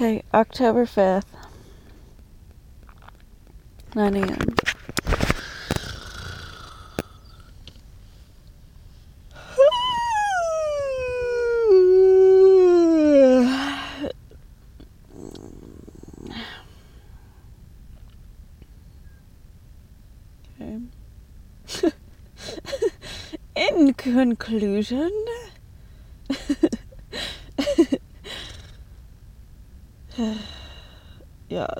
Okay, October 5th, 9 a.m. In conclusion,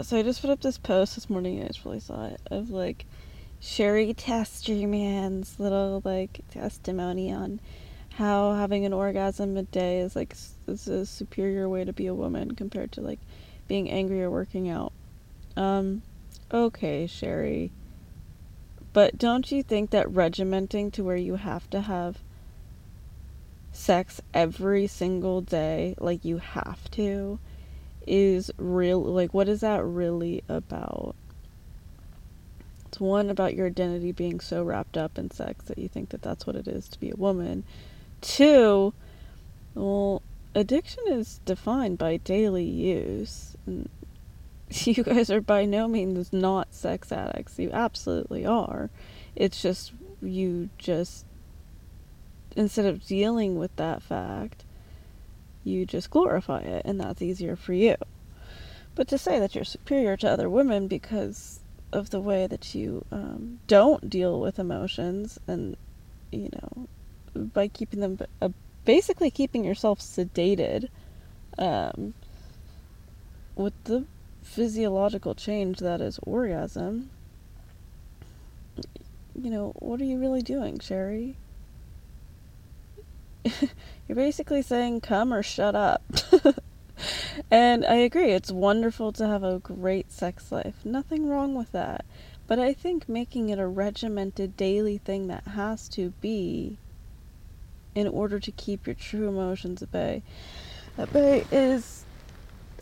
so I just put up this post this morning. I just really saw it of like Sherry Testerman's little like testimony on how having an orgasm a day is like is a superior way to be a woman compared to like being angry or working out. Um, okay, Sherry. But don't you think that regimenting to where you have to have sex every single day, like you have to, is real? Like, what is that really about? It's one about your identity being so wrapped up in sex that you think that that's what it is to be a woman. Two, well, addiction is defined by daily use. And you guys are by no means not sex addicts. You absolutely are. It's just you just instead of dealing with that fact, you just glorify it and that's easier for you. But to say that you're superior to other women because of the way that you um, don't deal with emotions and you know by keeping them uh, basically keeping yourself sedated um, with the physiological change that is orgasm, you know, what are you really doing, Sherry? You're basically saying come or shut up. and I agree, it's wonderful to have a great sex life. Nothing wrong with that. But I think making it a regimented daily thing that has to be in order to keep your true emotions at bay, at bay is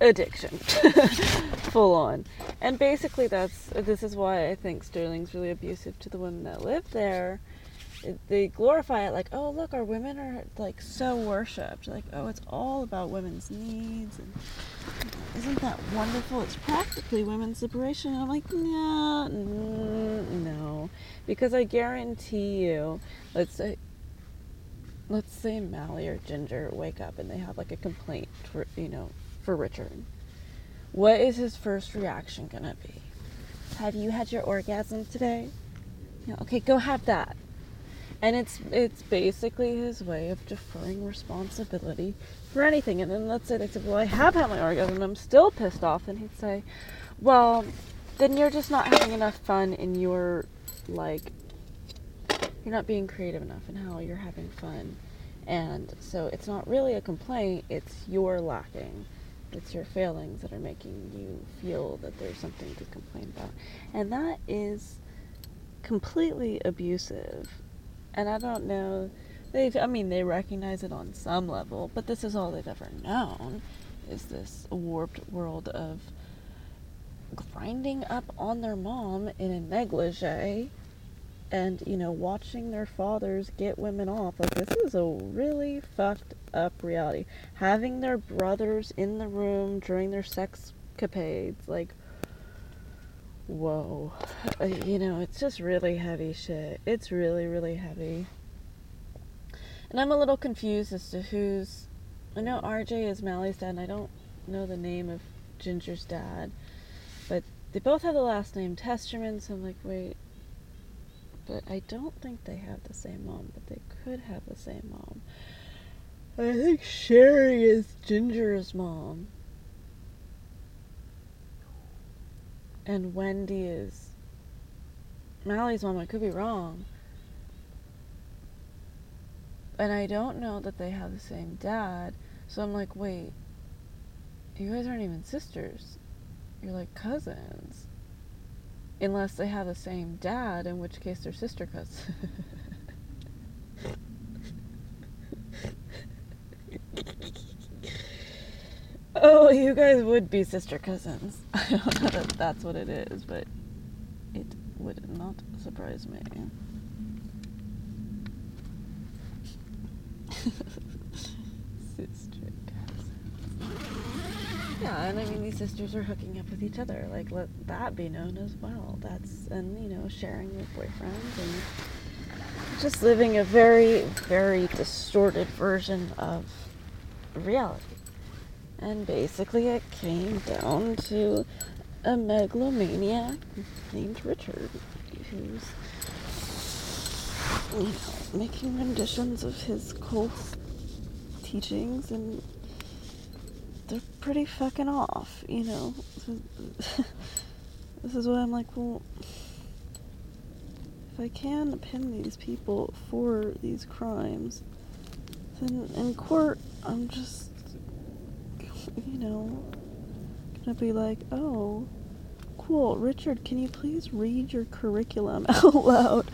addiction full on and basically that's this is why i think sterling's really abusive to the women that live there they glorify it like oh look our women are like so worshipped like oh it's all about women's needs and isn't that wonderful it's practically women's liberation and i'm like no no because i guarantee you let's say let's say Mally or Ginger wake up and they have like a complaint for you know for Richard. What is his first reaction gonna be? Have you had your orgasm today? Yeah, okay, go have that. And it's it's basically his way of deferring responsibility for anything. And then let's say they said, Well, I have had my orgasm and I'm still pissed off and he'd say, Well, then you're just not having enough fun in your like you're not being creative enough in how you're having fun. And so it's not really a complaint, it's your lacking. It's your failings that are making you feel that there's something to complain about. And that is completely abusive. And I don't know, they I mean they recognize it on some level, but this is all they've ever known is this warped world of grinding up on their mom in a negligee and you know watching their fathers get women off. Like this is a really fucked up reality. Having their brothers in the room during their sex capades like whoa Uh, you know it's just really heavy shit it's really really heavy and i'm a little confused as to who's i know rj is mally's dad and i don't know the name of ginger's dad but they both have the last name testerman so i'm like wait but I don't think they have the same mom, but they could have the same mom. I think Sherry is Ginger's mom. And Wendy is Mally's mom. I could be wrong. And I don't know that they have the same dad. So I'm like, wait, you guys aren't even sisters. You're like cousins. Unless they have the same dad, in which case they're sister cousins. oh, you guys would be sister cousins. I don't know that that's what it is, but it would not surprise me. sister cousins. Yeah, and I mean these sisters are hooking up with each other. Like let that be known as well. That's and you know sharing with boyfriends and just living a very very distorted version of reality. And basically, it came down to a megalomaniac named Richard, who's you know making renditions of his cult teachings and they're pretty fucking off, you know. this is why I'm like, well, if I can pin these people for these crimes, then in court, I'm just, you know, gonna be like, oh, cool, Richard, can you please read your curriculum out loud?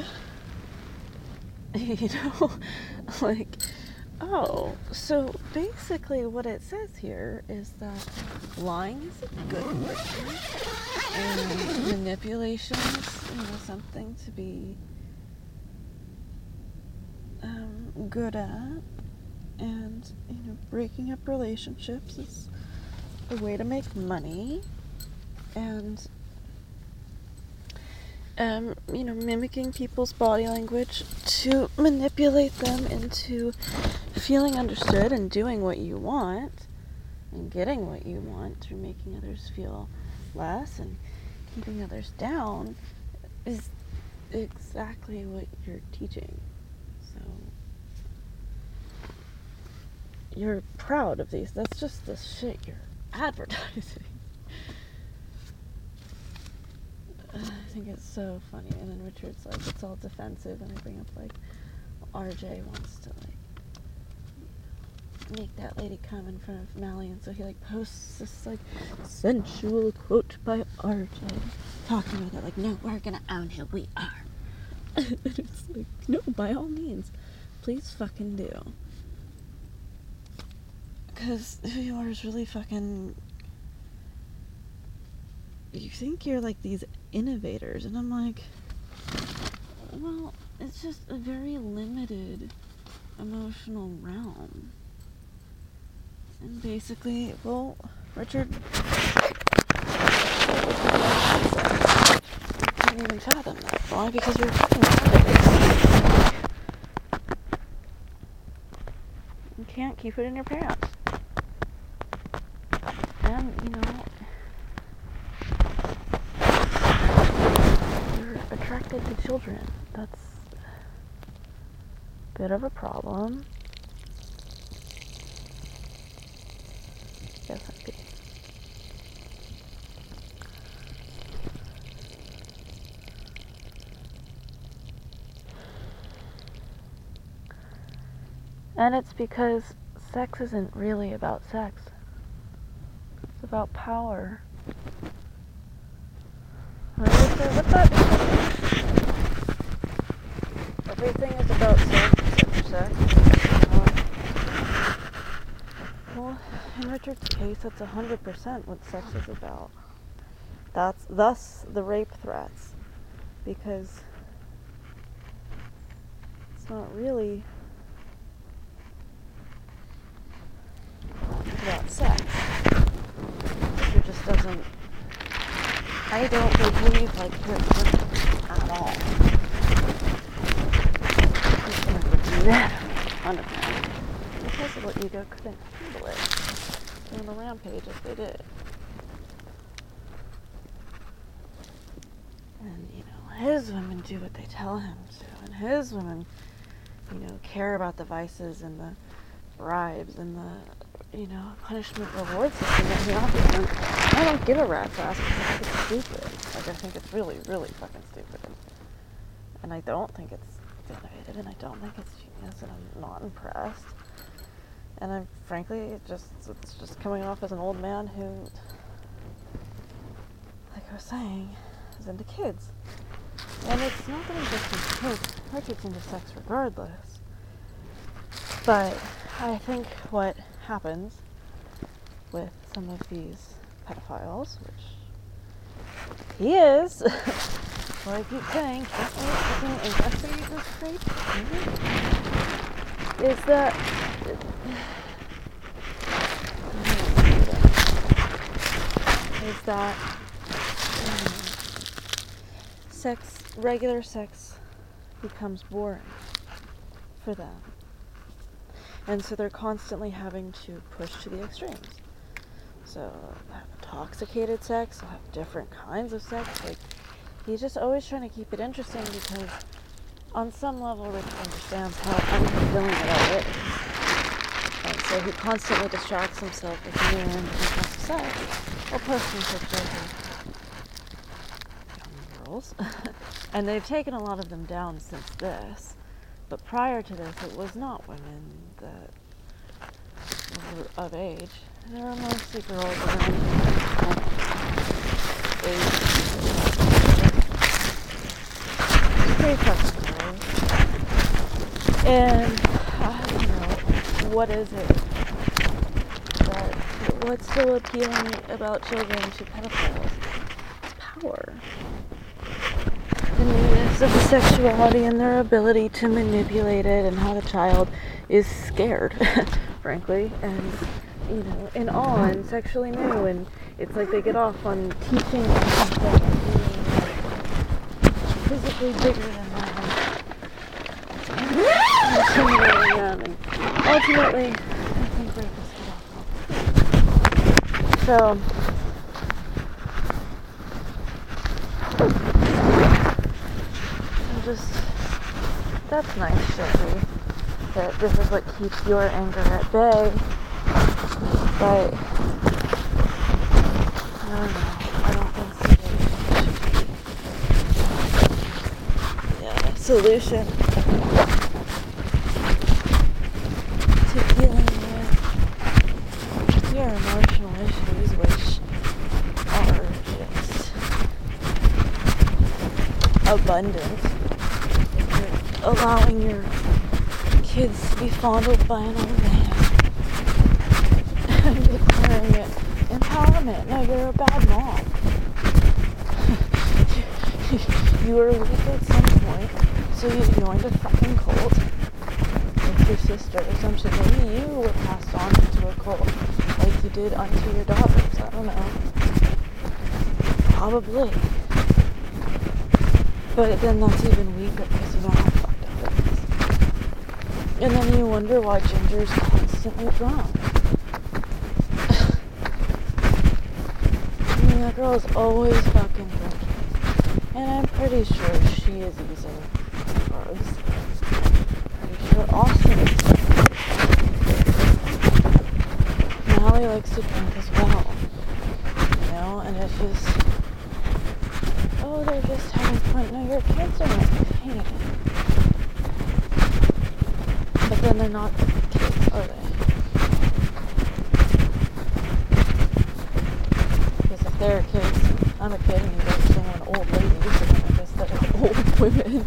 you know, like Oh, so basically what it says here is that lying is a good thing, and manipulation is you know, something to be um, good at, and you know breaking up relationships is a way to make money, and um, you know, mimicking people's body language to manipulate them into feeling understood and doing what you want and getting what you want through making others feel less and keeping others down is exactly what you're teaching. So you're proud of these. That's just the shit you're advertising. I think it's so funny. And then Richard's like, it's all defensive, and I bring up like, RJ wants to like make that lady come in front of Mally, and so he like posts this like sensual quote by RJ, talking about it like, no, we're gonna own who we are. and it's like, no, by all means, please fucking do. Because who you are is really fucking you think you're like these innovators and i'm like well it's just a very limited emotional realm. And basically well richard can't even fathom that. Why? Because you're fucking you can't keep it in your pants and you know attracted to children. That's a bit of a problem. Yes, I do. And it's because sex isn't really about sex. About power. Everything is about sex except for sex. Well, in Richard's case, that's 100% what sex is about. That's thus the rape threats. Because it's not really about sex. Richard just doesn't. I don't believe like Richard at all that on a Impossible ego couldn't handle it. on the rampage if they did. And, you know, his women do what they tell him to. And his women, you know, care about the vices and the bribes and the, you know, punishment reward system that. I don't give a rat's ass because I think it's stupid. Like, I think it's really, really fucking stupid. And I don't think it's innovative and I don't think it's genius and I'm not impressed. And I'm frankly just it's just coming off as an old man who, like I was saying, is into kids. And it's not that I'm just into kids. Richard's into sex regardless. But I think what happens with some of these pedophiles, which he is, what I keep saying, this rape mm-hmm. is that that mm-hmm. sex, regular sex, becomes boring for them. And so they're constantly having to push to the extremes. So they have intoxicated sex, they'll have different kinds of sex. Like he's just always trying to keep it interesting because on some level Rich understands how unfulfilling it all is. And so he constantly distracts himself with new and different sex while posting pictures of girls. and they've taken a lot of them down since this. But prior to this, it was not women that were of age. There are mostly girls around age. Pretty tough girls. And I don't know, what is it that, what's so appealing about children to pedophiles? It's power of sexuality and their ability to manipulate it and how the child is scared, frankly, and you know, in awe and sexually new and it's like they get off on teaching something physically bigger than intimidating and ultimately I think get off. So just that's nice, Shelby. That this is what keeps your anger at bay. But I don't know. I don't think so. Yeah, solution to dealing with your emotional issues, which abundant allowing your kids to be fondled by an old man and declaring it empowerment. No, you're a bad mom. you were weak at some point, so you joined a fucking cult with your sister or something. Maybe you were passed on into a cult like you did unto your daughters. I don't know. Probably. But then that's even weaker because you know how and then you wonder why Ginger's constantly drunk. I mean, that girl is always fucking drinking. And I'm pretty sure she is using drugs. Pretty sure Austin is. Likes to drink as well. You know, and it's just, oh, they're just having fun. No, your kids are in then they're not oh, kids, are they? Because if they're kids, I'm a kid and you guys are an old lady, so then I guess they're old women.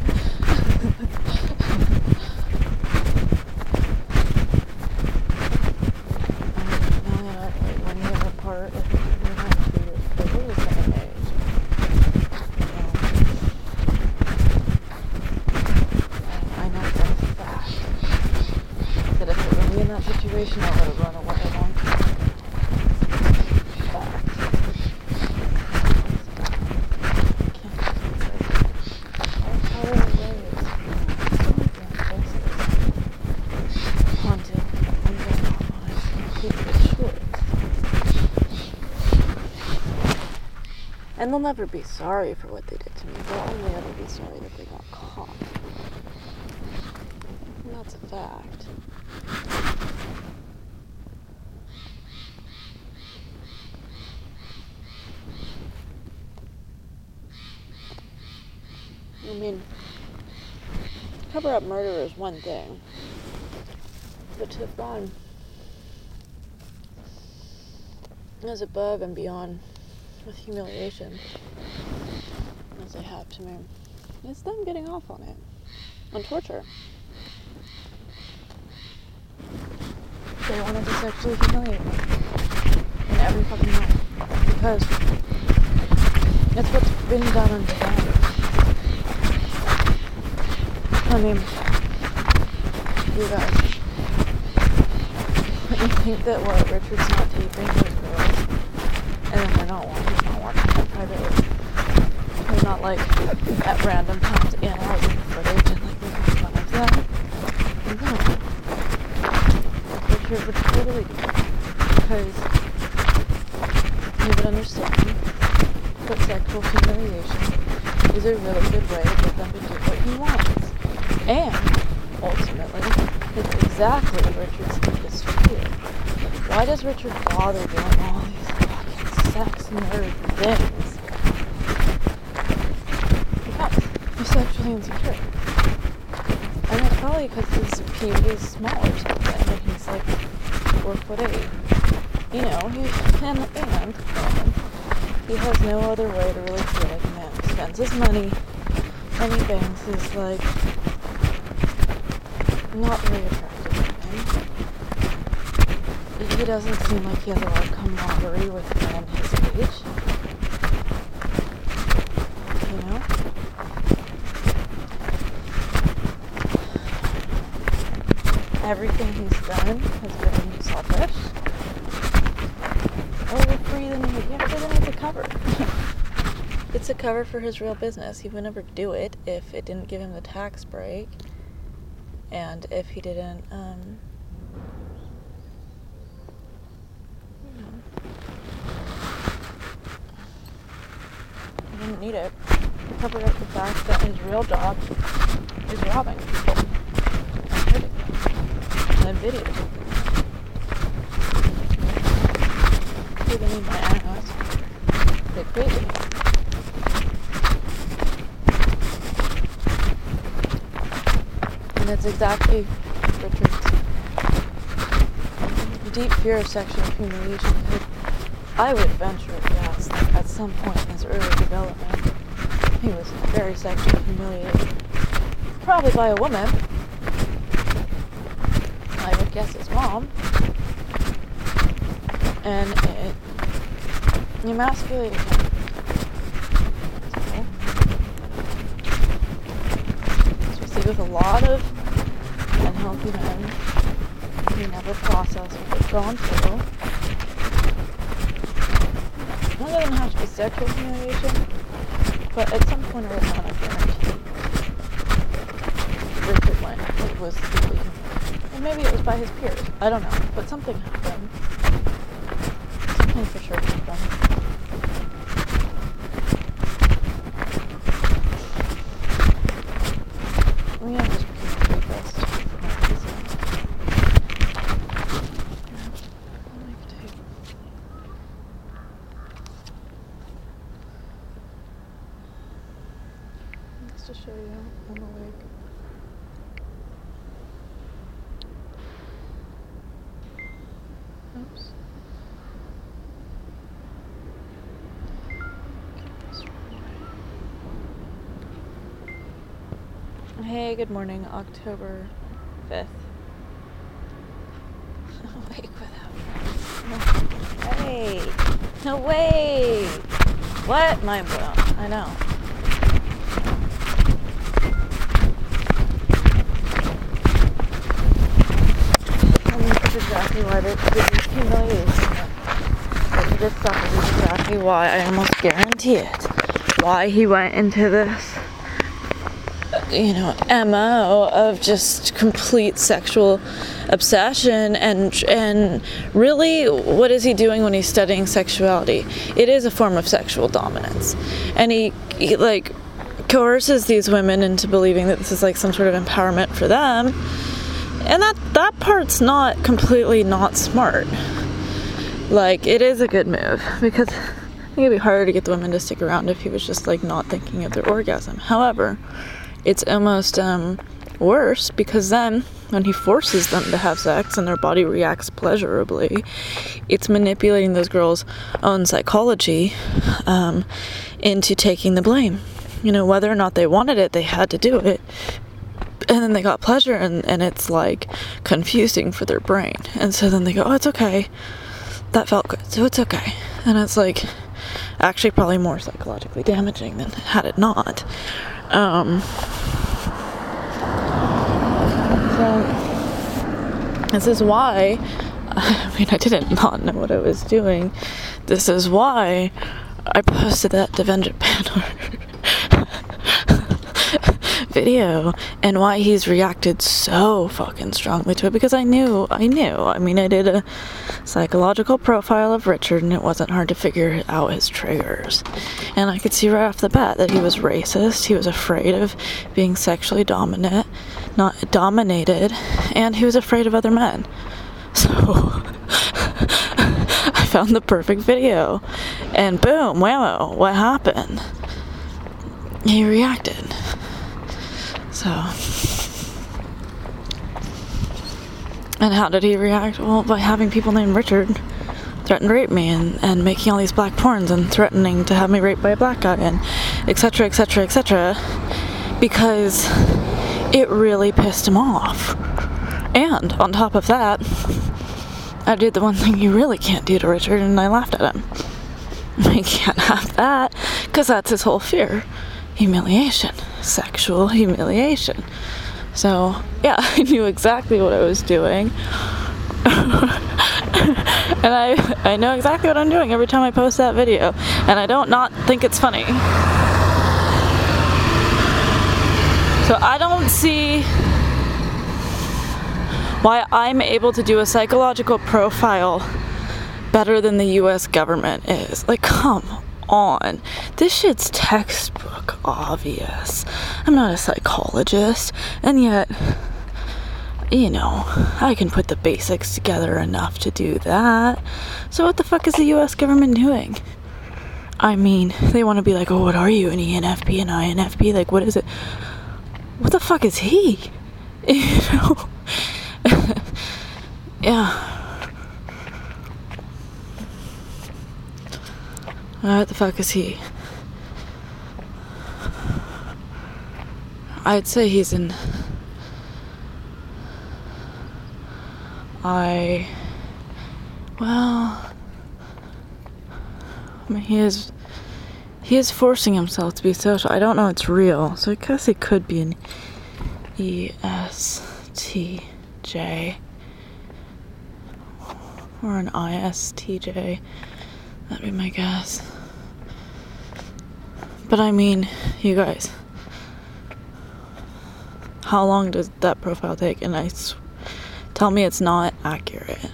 And they'll never be sorry for what they did to me. They'll only ever be sorry that they got caught. And that's a fact. I mean, cover up murder is one thing, but to have gone as above and beyond with humiliation as they have to me. It's them getting off on it, on torture. They wanted to sexually humiliate me in every fucking way because that's what's been done on them. I mean, you guys, you think that what Richard's not taping girls, and then they're not watching privately. We're not like at random times analyzing footage and like making fun of them. No. Richard would totally do. Because you would understand that sexual humiliation is a really good way to get them to do what he wants. And ultimately, it's exactly Richard's biggest fear. Why does Richard bother doing all these nerd things? Because he's sexually insecure. And it's probably because his puberty is small or something, and he's like four foot eight. You know, he and and um, he has no other way to really feel like a man. He spends his money and he bangs his like not really attractive. He doesn't seem like he has a lot of camaraderie with men his age. You know? Everything he's done has been selfish. Oh, we're free the need. Yeah, then it's a cover. it's a cover for his real business. He would never do it if it didn't give him the tax break and if he didn't um, he didn't need it to cover up the fact that his real job is robbing people and hurting them and videotaping them. Even in my ass, they crazy. And that's exactly Richard's deep fear of sexual humiliation. I would venture at some point in his early development, he was very sexually humiliated. Probably by a woman. I would guess his mom. And it emasculated him. Especially with a lot of unhealthy men who never process what they've gone through. It doesn't have to be sexual humiliation, but at some point or I guarantee Richard went. It was humiliating. And maybe it was by his peers. I don't know. But something happened. Something for sure morning, October 5th. Awake without. No. Hey! No way! What? Mind blown. I know. And that's exactly why this, is humiliation. This stuff is exactly why I almost guarantee it. Why he went into this you know mo of just complete sexual obsession and and really what is he doing when he's studying sexuality? It is a form of sexual dominance. And he, he like coerces these women into believing that this is like some sort of empowerment for them. And that that part's not completely not smart. Like it is a good move because it'd be harder to get the women to stick around if he was just like not thinking of their orgasm. However, it's almost um, worse because then when he forces them to have sex and their body reacts pleasurably, it's manipulating those girls' own psychology um, into taking the blame. You know, whether or not they wanted it, they had to do it. And then they got pleasure, and, and it's like confusing for their brain. And so then they go, Oh, it's okay. That felt good, so it's okay. And it's like actually probably more psychologically damaging than had it not. Um, so this is why. I mean, I didn't not know what I was doing. This is why I posted that Devendra Banhart video and why he's reacted so fucking strongly to it because I knew, I knew. I mean, I did a psychological profile of Richard and it wasn't hard to figure out his triggers. And I could see right off the bat that he was racist, he was afraid of being sexually dominant, not dominated, and he was afraid of other men. So I found the perfect video. And boom, wow, what happened? He reacted. So. And how did he react? Well, by having people named Richard threaten to rape me and, and making all these black porns and threatening to have me raped by a black guy and etc. etc. etc. Because it really pissed him off. And on top of that, I did the one thing you really can't do to Richard and I laughed at him. I can't have that because that's his whole fear humiliation sexual humiliation. So, yeah, I knew exactly what I was doing. and I I know exactly what I'm doing every time I post that video, and I don't not think it's funny. So I don't see why I'm able to do a psychological profile better than the US government is. Like come on. This shit's textbook obvious. I'm not a psychologist, and yet, you know, I can put the basics together enough to do that. So, what the fuck is the US government doing? I mean, they want to be like, oh, what are you, an ENFP, an INFP? Like, what is it? What the fuck is he? You know? yeah. What the fuck is he? I'd say he's in. I. Well. I mean, he is. He is forcing himself to be social. I don't know it's real, so I guess he could be an ESTJ. Or an ISTJ. That'd be my guess. But I mean, you guys, how long does that profile take? And I sw- tell me it's not accurate.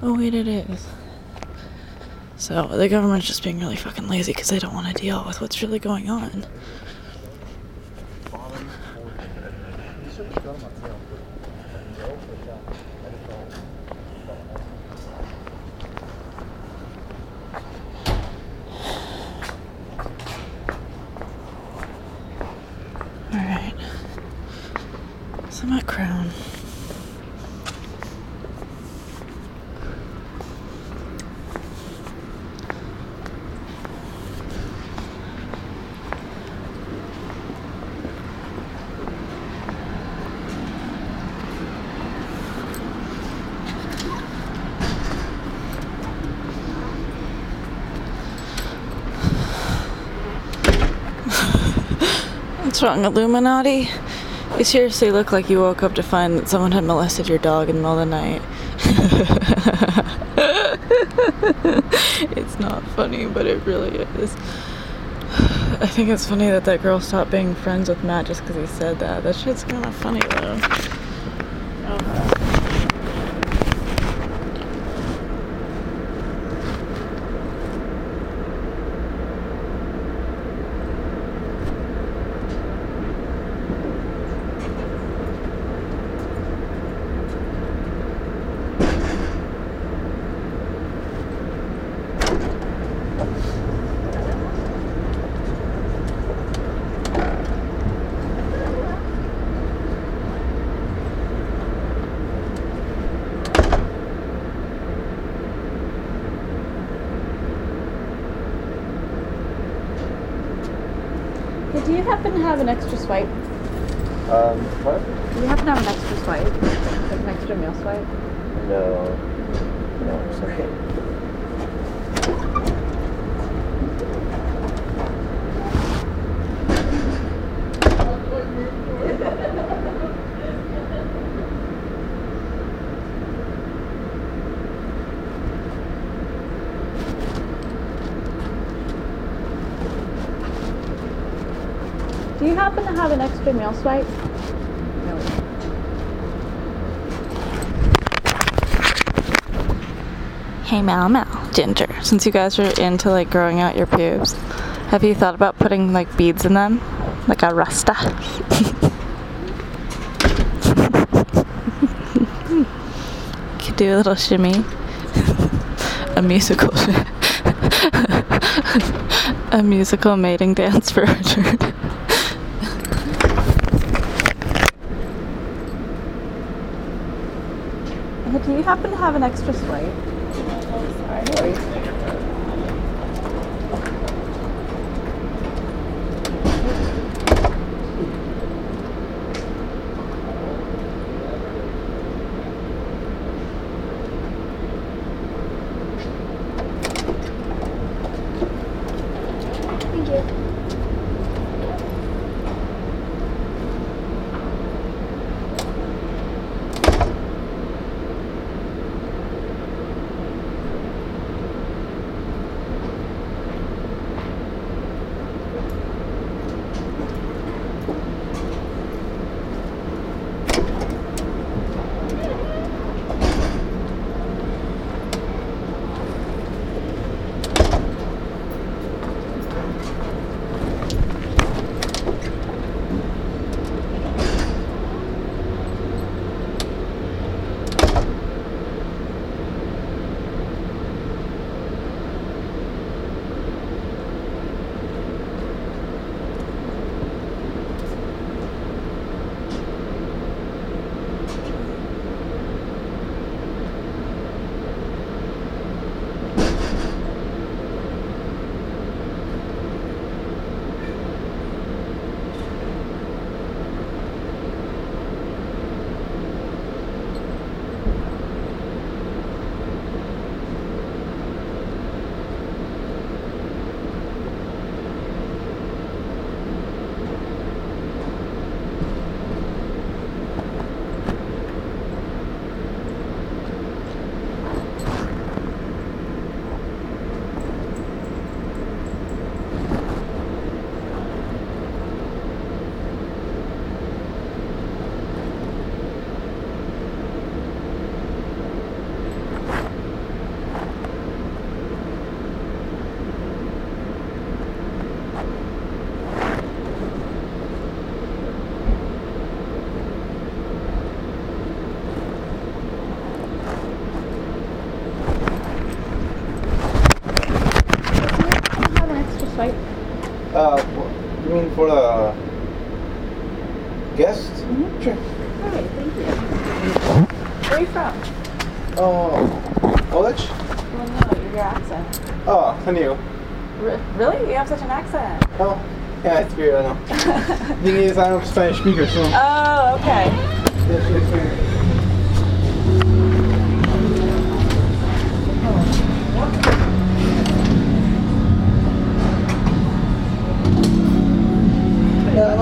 Oh, wait, it is. So the government's just being really fucking lazy because they don't want to deal with what's really going on. What's wrong, Illuminati? You seriously look like you woke up to find that someone had molested your dog in the middle of the night. it's not funny, but it really is. I think it's funny that that girl stopped being friends with Matt just because he said that. That shit's kind of funny though. do you happen to have an extra swipe? Um, what? Do you happen to have an extra swipe? Like an extra meal swipe? No. No, it's okay. Have an extra meal swipe? Hey Mal Mal, Ginger, since you guys are into like growing out your pubes, have you thought about putting like beads in them? Like a rasta? Could do a little shimmy. a musical a musical mating dance for Richard. Do you happen to have an extra swipe? Swipe? Uh, you mean for the guest? Sure. Alright, thank you. Where are you from? Oh, college? Well, no, your accent. Oh, I knew. R- really? You have such an accent. Oh, yeah, it's weird, I know. The Thing is, I'm a Spanish speaker, so. Oh, okay.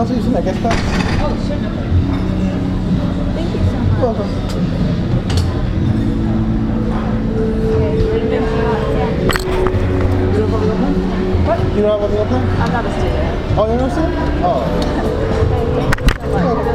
Yeah, she explained. Yeah, no sé si una que está. Oh, sure. Thank you so much. Welcome. What? You don't have a meal plan? I'm not a student. Oh, you're not a student? Oh. Thank you so much.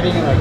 Driving in like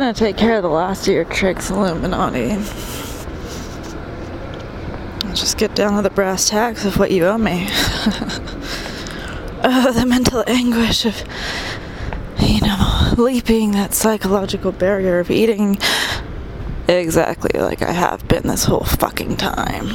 gonna take care of the last of your tricks, Illuminati. Just get down to the brass tacks of what you owe me. oh, the mental anguish of, you know, leaping that psychological barrier of eating exactly like I have been this whole fucking time.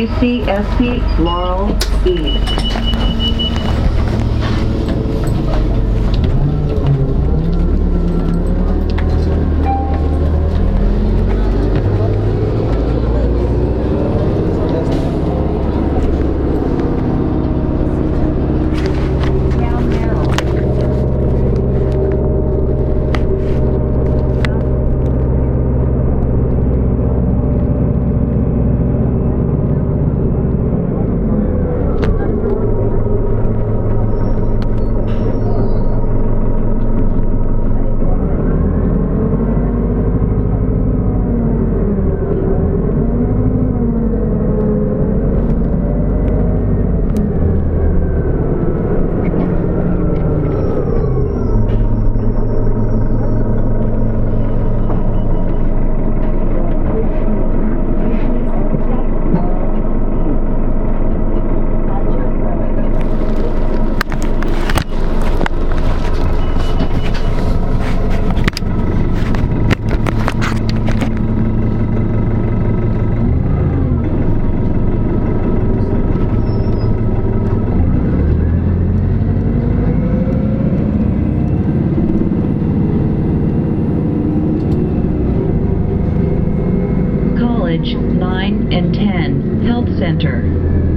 UCSC Laurel. Down narrow. College 9 and 10 Health Center.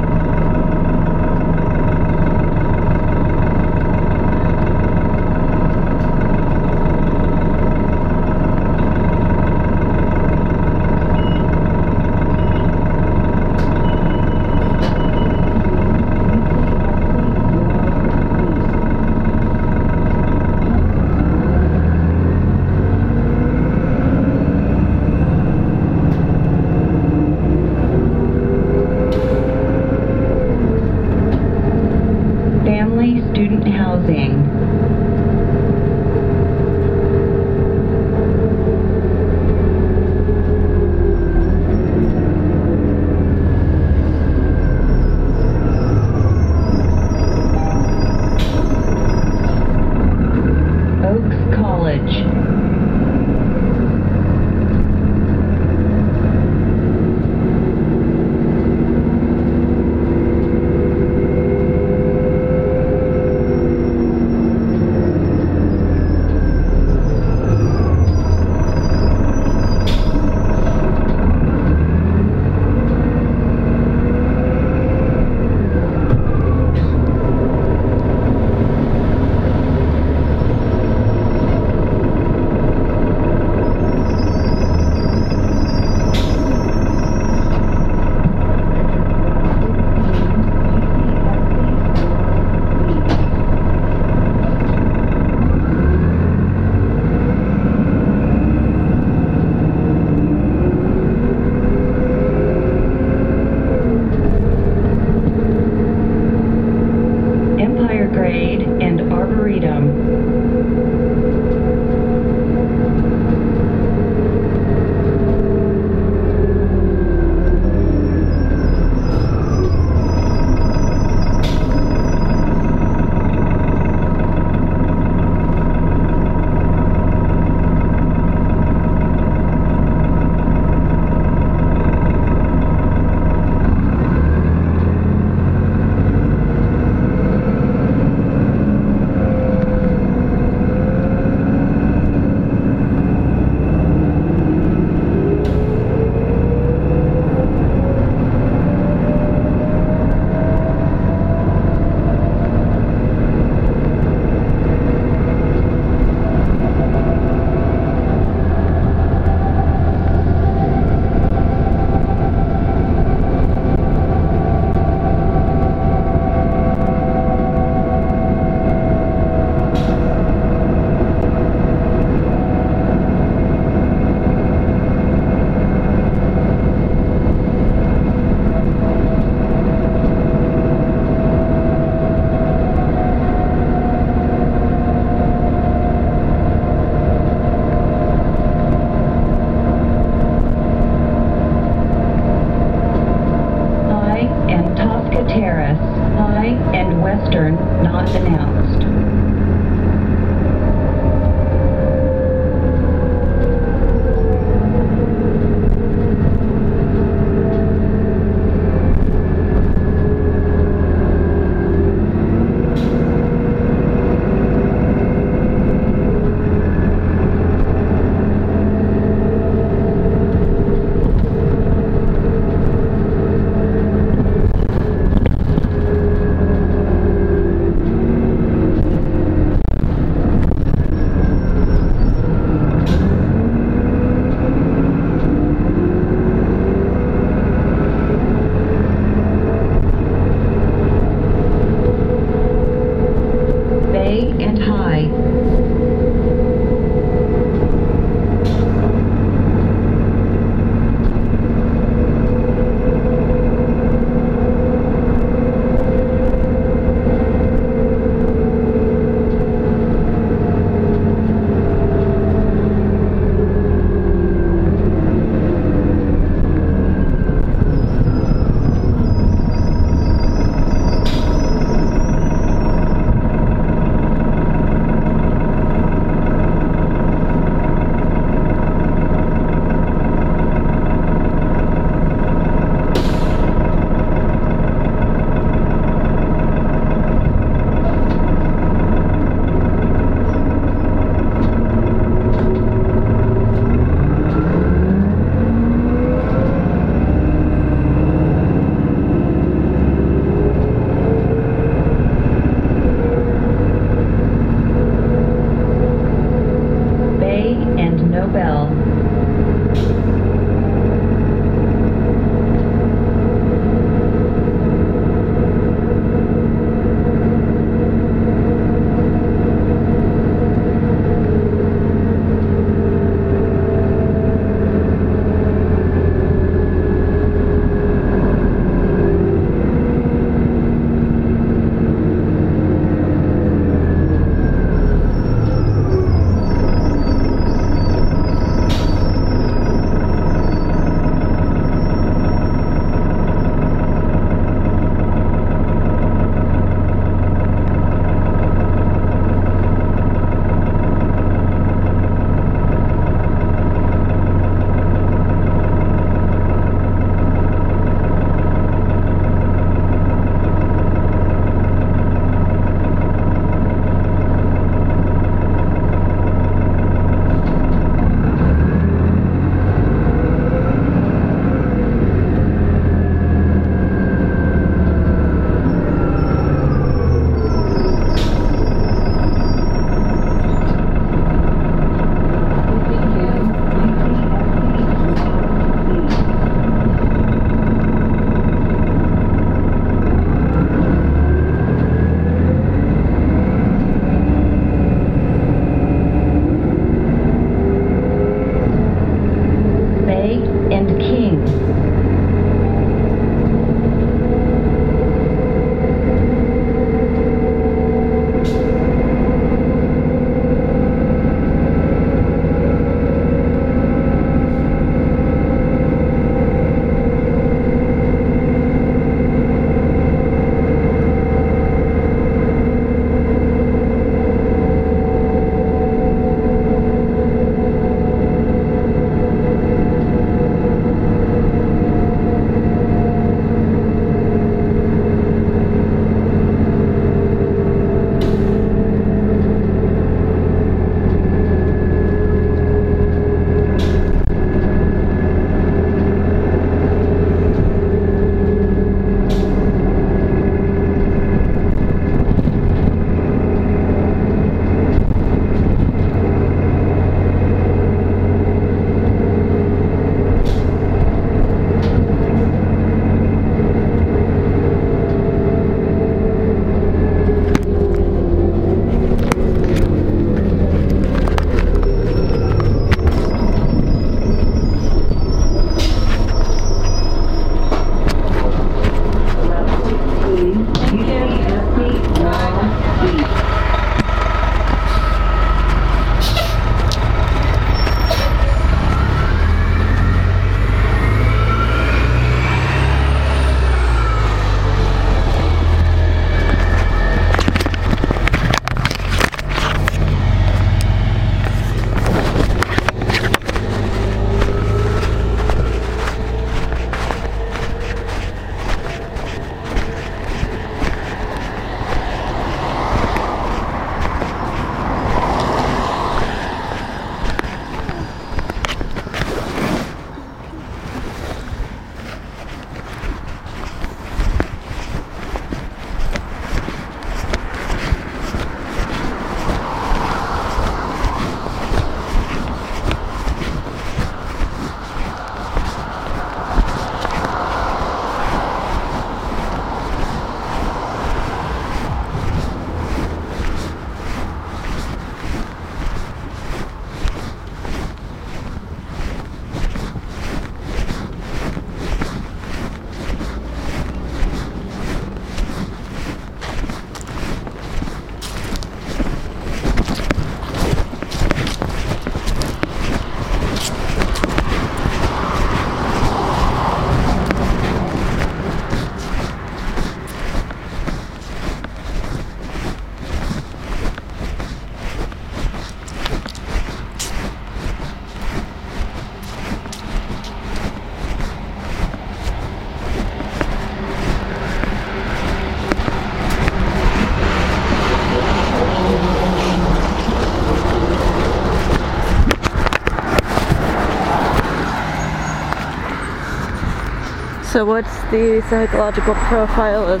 So, what's the psychological profile of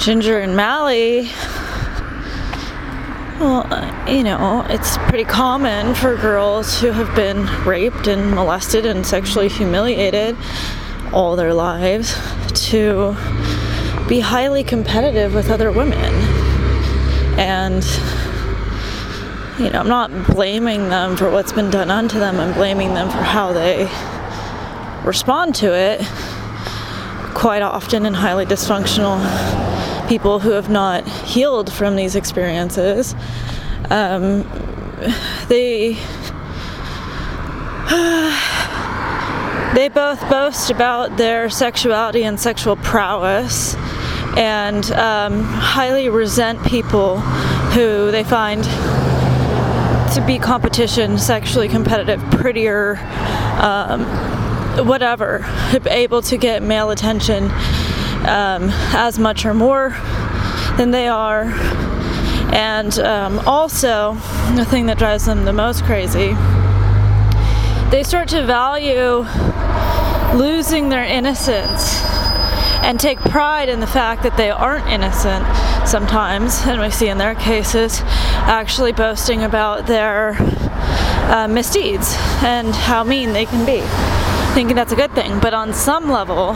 Ginger and Mally? Well, uh, you know, it's pretty common for girls who have been raped and molested and sexually humiliated all their lives to be highly competitive with other women. And, you know, I'm not blaming them for what's been done unto them, I'm blaming them for how they respond to it. Quite often in highly dysfunctional people who have not healed from these experiences, um, they they both boast about their sexuality and sexual prowess, and um, highly resent people who they find to be competition, sexually competitive, prettier. Um, whatever, able to get male attention um, as much or more than they are. And um, also, the thing that drives them the most crazy, they start to value losing their innocence and take pride in the fact that they aren't innocent sometimes, and we see in their cases actually boasting about their uh, misdeeds and how mean they can be thinking that's a good thing, but on some level,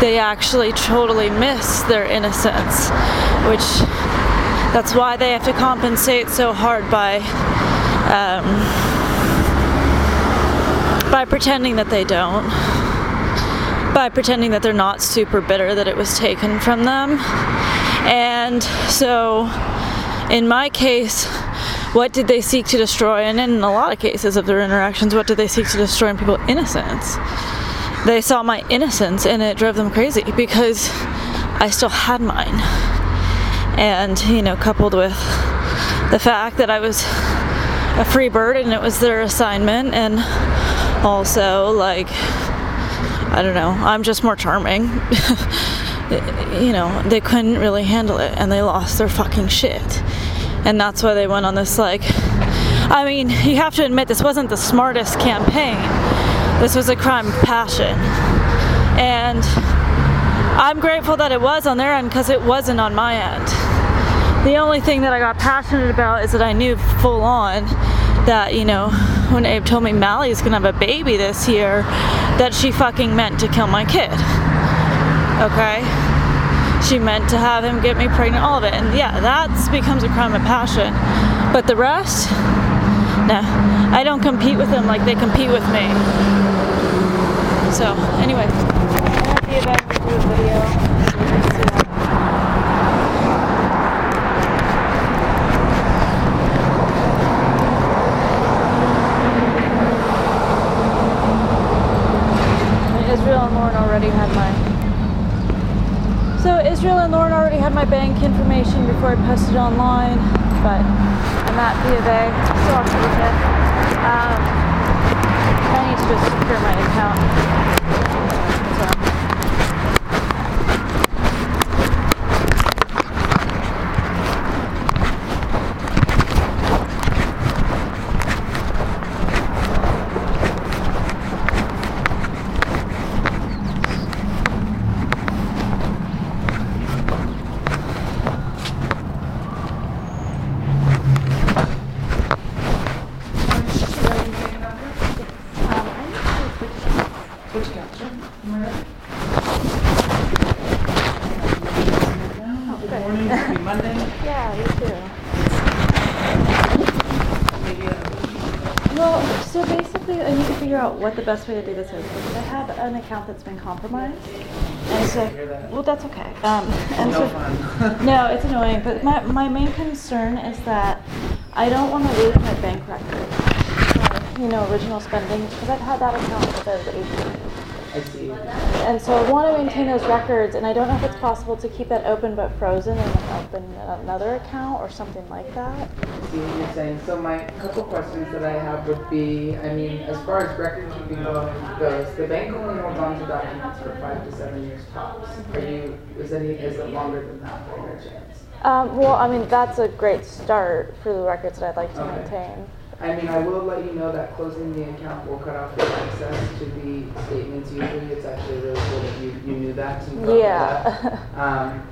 they actually totally miss their innocence, which that's why they have to compensate so hard by um, by pretending that they don't, by pretending that they're not super bitter that it was taken from them, and so in my case what did they seek to destroy? And in a lot of cases of their interactions, what did they seek to destroy in people's innocence? They saw my innocence and it drove them crazy because I still had mine. And, you know, coupled with the fact that I was a free bird and it was their assignment, and also, like, I don't know, I'm just more charming. you know, they couldn't really handle it and they lost their fucking shit and that's why they went on this like I mean, you have to admit this wasn't the smartest campaign. This was a crime of passion. And I'm grateful that it was on their end because it wasn't on my end. The only thing that I got passionate about is that I knew full on that, you know, when Abe told me Mally's gonna have a baby this year, that she fucking meant to kill my kid. Okay? She meant to have him get me pregnant, all of it. And yeah, that becomes a crime of passion. But the rest, nah, I don't compete with them like they compete with me. So, anyway, video. Israel and Lauren already had my so Israel and Lauren already had my bank information before I posted online, but I'm at B of A, still look at. Um, I need to just secure my account. So. Morning, happy Monday. Yeah, you too. Well, so basically, I need to figure out what the best way to do this is because I have an account that's been compromised, and so that. well, that's okay. Um, and No so fun. no, it's annoying, but my my main concern is that I don't want to lose my bank record, you know, original spending because I've had that account for the 18. I see. And so I want to maintain those records, and I don't know if it's possible to keep that open but frozen and open another account or something like that. See what you're saying. So my couple questions that I have would be, I mean, as far as record keeping goes, the bank only holds on to documents for five to seven years tops. Are you, is any, is it longer than that by your chance? Um, well, I mean, that's a great start for the records that I'd like to Okay. maintain. I mean, I will let you know that closing the account will cut off your access to the statements usually. It's actually really cool that you, you knew that thought of Yeah. that. Um,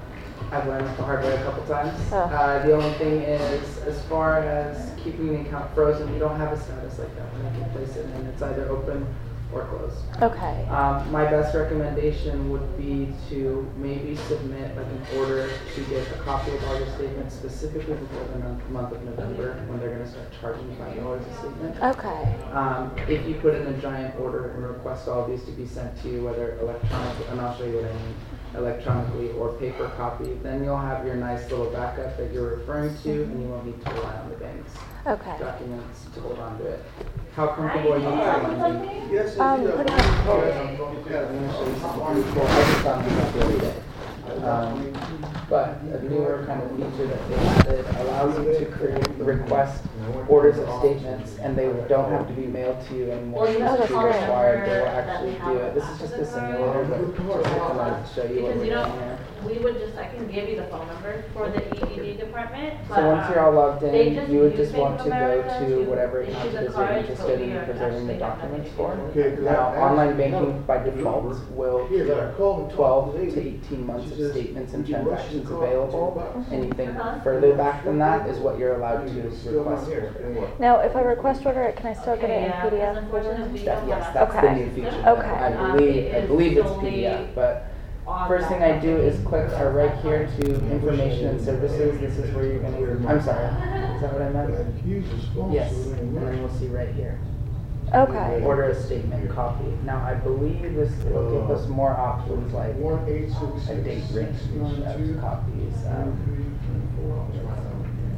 I've learned the hard way a couple times. Oh. Uh, the only thing is, as far as keeping the account frozen, you don't have a status like that when I can place it in. It's either open or closed. okay. Um, my best recommendation would be to maybe submit like an order to get a copy of all your statements specifically before the month, month of November when they're gonna start charging five dollars a statement. Okay. Um, if you put in a giant order and request all these to be sent to you, whether electronically, and I'll show you what I mean, electronically or paper copy, then you'll have your nice little backup that you're referring to and you won't need to rely on the bank's Okay. documents to hold on to it. How comfortable are you feeling? Yes, Um, pretty. I'm gonna show you something pretty cool. I just found this out the other day. Um, but a newer kind of feature that they added allows you to create, request orders of statements and they don't have to be mailed to you anymore. Well, you have It's to be call the required, they will number that actually we do it. This is just a after the simulator, but just to kind of show you what Because we're you doing know, here. we would just, I can give you the phone number for the EDD department, but. So once you're all logged they in, you would use just Bank want of to go America to to whatever issue account the it is you're cards, interested but we in are preserving the actually not documents for. do Okay, 'cause I Now, asked- online banking by default will Yeah, keep I called and talked 12 the lady. to 18 months She of says, statements and "Would you rush transactions car to available. the box?" Anything Uh-huh. further back than that is what you're allowed to Still not request here. for. And what? Now, if I request order it, can I still get it in PDF? unfortunately, That- Yes, have that's the Okay. new feature. Okay. I Um, believe, I believe it's PDF, but first thing I do is click uh, right here to information and services. This is where you're gonna, I'm sorry, is that what I meant? I used his phone, Yes, and then work. you'll see right here. Okay. Order a statement copy. Now, I believe this will give us more options like One eight six a date range six nine two of copies. Um, three four.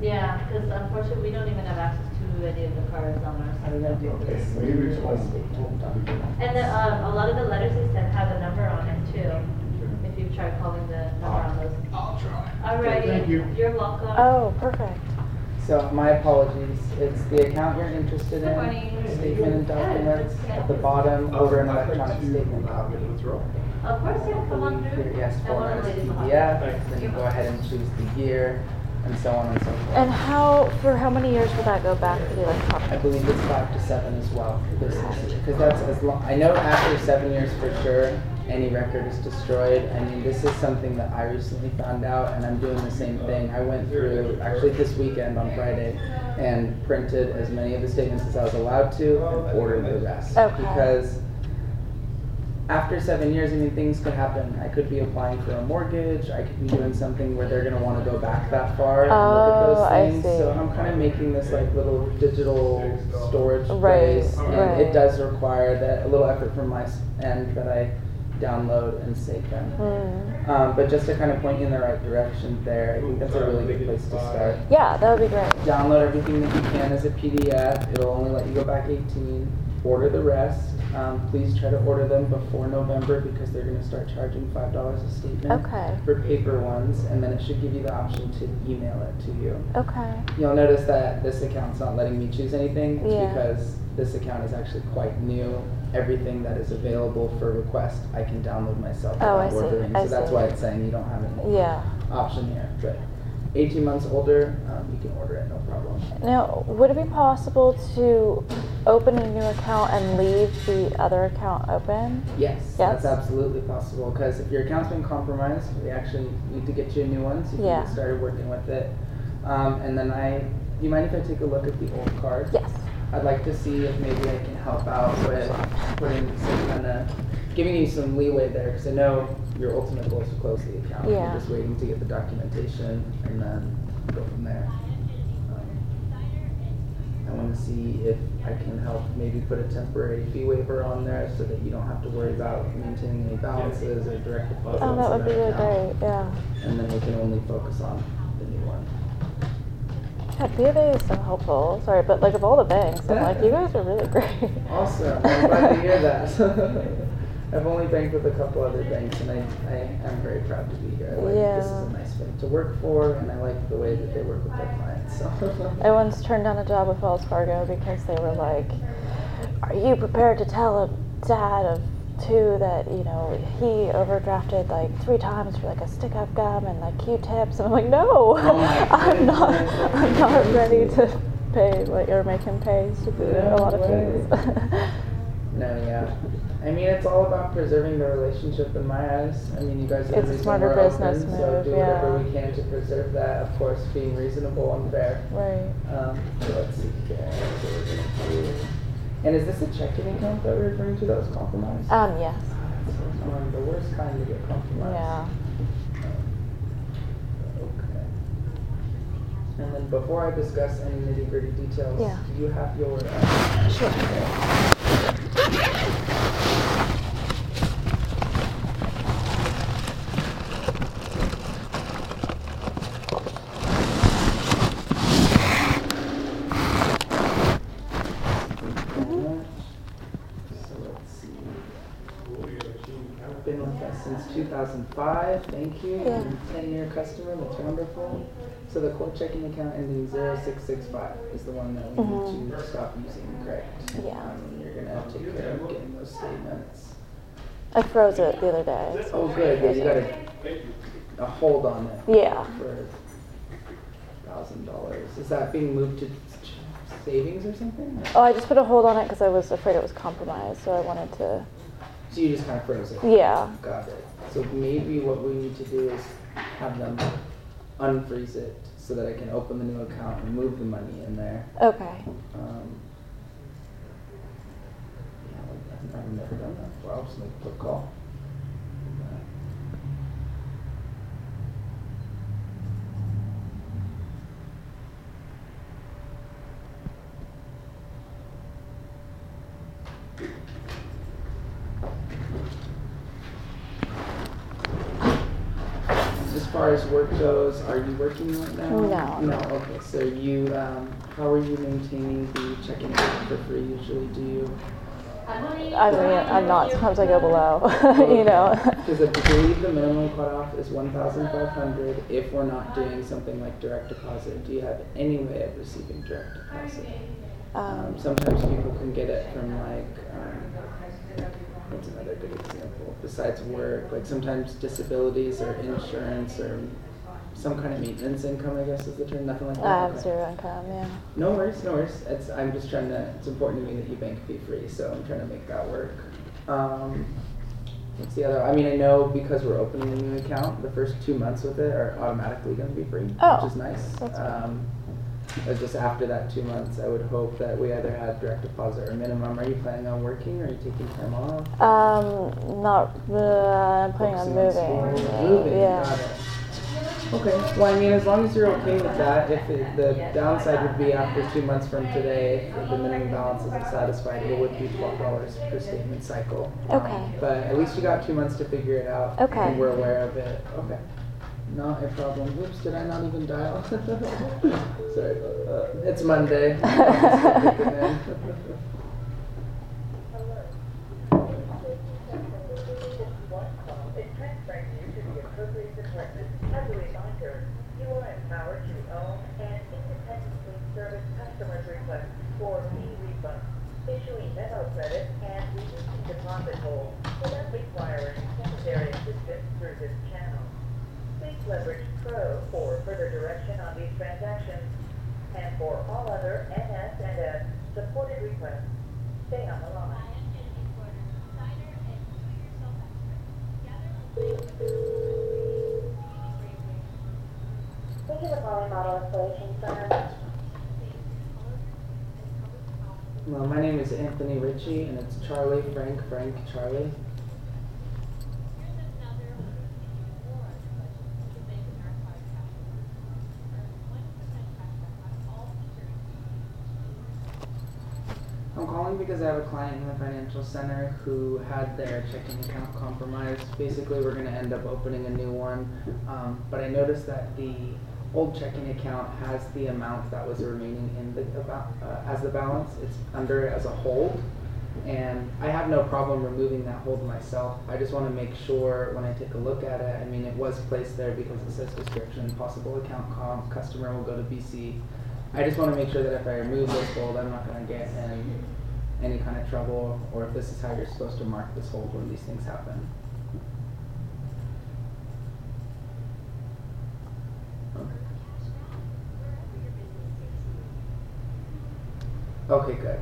Yeah, because unfortunately, we don't even have access to any of the cards on our side. did I do this? Maybe it's What one. statement document? And the, um, a lot of the letters they sent have a number on it too, if you try calling the number on those. I'll try. Alrighty, Thank you. you're welcome. Oh, perfect. So my apologies. It's the account you're interested Good morning. in, statement and documents. At the bottom, over an electronic statement copy. Of course, yeah, come on through. Here, yes, And one format of the is ladies will help you. PDF, then you go ahead and choose the year, and so on and so forth. And how, for how many years will that go back for the I believe it's five to seven as well. Because that's as long, I know after seven years for sure, any record is destroyed. I mean, this is something that I recently found out, and I'm doing the same thing. I went through, actually this weekend on Friday, and printed as many of the statements as I was allowed to, and ordered the rest. Okay. Because after seven years, I mean, things could happen. I could be applying for a mortgage. I could be doing something where they're gonna want to go back that far and look at Oh, those I things. see. So I'm kind of making this like little digital storage Right, place, and right. it does require that a little effort from my end that I download and save them. Hmm. Um, but just to kind of point you in the right direction there, I think that's a really good place to start. Yeah, that would be great. Download everything that you can as a PDF. It'll only let you go back 18. Order the rest. Um, please try to order them before November because they're going to start charging five dollars a statement Okay. for paper ones, and then it should give you the option to email it to you. Okay. You'll notice that this account's not letting me choose anything. It's Yeah. because this account is actually quite new. Everything that is available for request, I can download myself Oh, I without see. ordering. I so that's why it's saying you don't have any Yeah. option here. But 18 months older, um, you can order it, no problem. Now, would it be possible to open a new account and leave the other account open? Yes, Yes. that's absolutely possible. Because if your account's been compromised, we actually need to get you a new one so you can get started working with it. Um, and then I, do you mind if I take a look at the old card? Yes. I'd like to see if maybe I can help out with putting some kind of, giving you some leeway there, because I know your ultimate goal is to close the account. Yeah. You're just waiting to get the documentation and then go from there. Um, I want to see if I can help maybe put a temporary fee waiver on there so that you don't have to worry about maintaining any balances or direct deposits. Oh, that would be really account. great. Yeah. And then we can only focus on the new one. Yeah, B of A is so helpful. Sorry, but like of all the banks, I'm like, you guys are really great. Awesome. I'm glad to hear that. I've only banked with a couple other banks, and I, I am very proud to be here. I like this is a nice bank to work for, and I like the way that they work with their clients. So. I once turned down a job with Wells Fargo because they were like, "Are you prepared to tell a dad of too that you know he overdrafted like three times for like a stick up gum and like Q-tips, and I'm like, no, Oh I'm not. I'm not ready to pay like or make him pay super a lot of way. fees. No, yeah. I mean, it's all about preserving the relationship in my eyes. I mean, you guys are It's the a reason smarter business open, so move, do whatever we can to preserve that. Of course, being reasonable and fair. right. Um, so let's see here. So we're gonna do- And is this a checking account that we're referring to that was compromised? Um. Yes. That's so annoying. The worst kind to get compromised. Yeah. Okay. And then before I discuss any nitty gritty details, Yeah. do you have your? Uh, Sure. So let's see. Been with us since 2005. Thank you. Yeah. 10 year customer. That's wonderful. So the core checking account ending 0665 is the one that we need to stop using, correct? Yeah. Um, you're gonna take care of getting those statements. I froze it the other day. Oh, good. Yeah, you got a, a hold on it Yeah. for thousand dollars. Is that being moved to savings or something? Oh, I just put a hold on it because I was afraid it was compromised, so I wanted to. So you just kind of froze it. Yeah. Got it. So maybe what we need to do is have them unfreeze it so that I can open the new account and move the money in there. Okay. Um, yeah, I've- I've never done that before. I'll just make a quick call. As far as work goes, are you working right now? No. No, okay, so you, um, how are you maintaining the checking account for free usually, do you? I mean, I'm not. Sometimes I go below. you know. Because I believe the minimum cutoff is one thousand five hundred if we're not doing something like direct deposit. Do you have any way of receiving direct deposit? Um, Um, sometimes people can get it from like, um, what's another good example? Besides work, like sometimes disabilities or insurance or some kind of maintenance income, I guess is the term, nothing like that? I have Okay. zero income. Yeah. No worries, no worries. It's, I'm just trying to, it's important to me that you bank fee free, so I'm trying to make that work. Um, what's the other, I mean, I know because we're opening a new account, the first two months with it are automatically gonna be free, Oh, which is nice. that's. Um, just after that two months, I would hope that we either had direct deposit or minimum. Are you planning on working, or are you taking time off? Um, not. Uh, I'm planning on moving. Moving, Yeah. got it. Okay, well, I mean, as long as you're okay with that, if it, the downside would be after two months from today, if the minimum balance isn't satisfied, it would be twelve dollars per statement cycle. Um, Okay. But at least you got two months to figure it out. Okay. And we're aware of it, okay. Not a problem. Oops, did I not even dial? Sorry that. It's Monday. As a reminder, you are empowered to own and independently service customers' requests for fee refunds, issuing memo credit, and reducing deposit holds without requiring secondary assistance through this channel. Please leverage Pro for further direction on these transactions, and for all other NS and S supported requests, stay on the line. Thank you for calling Model Installation Center. Well, my name is Anthony Ritchie, and it's Charlie, Frank, Frank, Charlie. I'm calling because I have a client in the financial center who had their checking account compromised. Basically, we're gonna end up opening a new one. Um, but I noticed that the old checking account has the amount that was remaining in the, about, uh, as the balance. It's under it as a hold. And I have no problem removing that hold myself. I just wanna make sure when I take a look at it, I mean, it was placed there because it says description, possible account comp, customer will go to BC. I just wanna make sure that if I remove this hold, I'm not gonna get in any kind of trouble, or if this is how you're supposed to mark this hold when these things happen. Okay, good.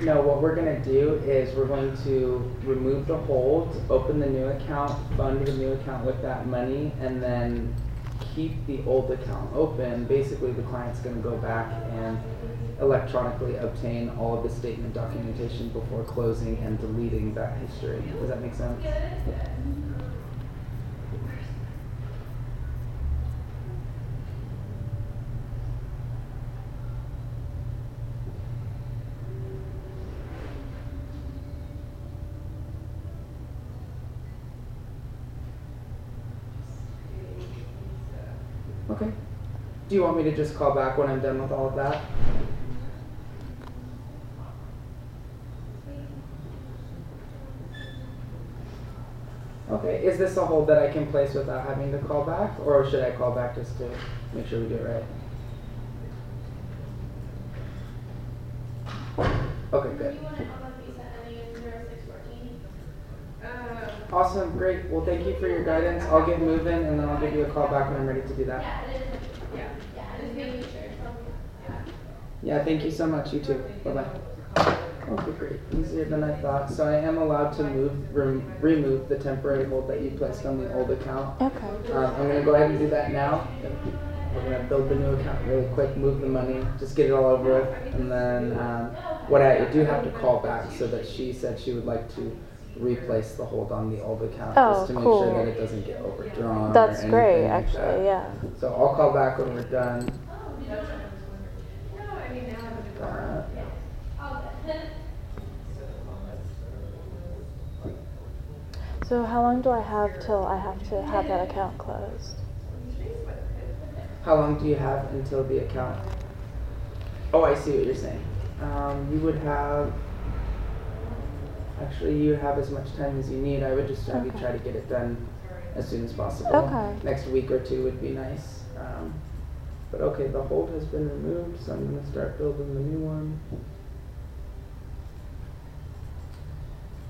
No, what we're gonna do is we're going to remove the hold, open the new account, fund the new account with that money, and then keep the old account open. Basically, the client's gonna go back and electronically obtain all of the statement documentation before closing and deleting that history. Does that make sense? Okay. Do you want me to just call back when I'm done with all of that? Okay, is this a hold that I can place without having to call back, or should I call back just to make sure we do it right? Okay, good. Awesome, great. Well, thank you for your guidance. I'll get moving and then I'll give you a call back when I'm ready to do that. Yeah, thank you so much. You too. Bye bye. Okay, great. Easier than I thought. So I am allowed to move, rem- remove the temporary hold that you placed on the old account. Okay. Um, I'm gonna go ahead and do that now. We're gonna build the new account really quick, move the money, just get it all over with, and then um, what I do have to call back so that she said she would like to replace the hold on the old account Oh, just to make cool. sure that it doesn't get overdrawn. or That's great, like that. actually, yeah. So I'll call back when we're done. Uh, So how long do I have till I have to have that account closed? How long do you have until the account? Oh, I see what you're saying. Um, you would have. Actually, you have as much time as you need. I would just have you try to get it done as soon as possible. Okay. Next week or two would be nice. Um, but okay, the hold has been removed, so I'm gonna start building the new one.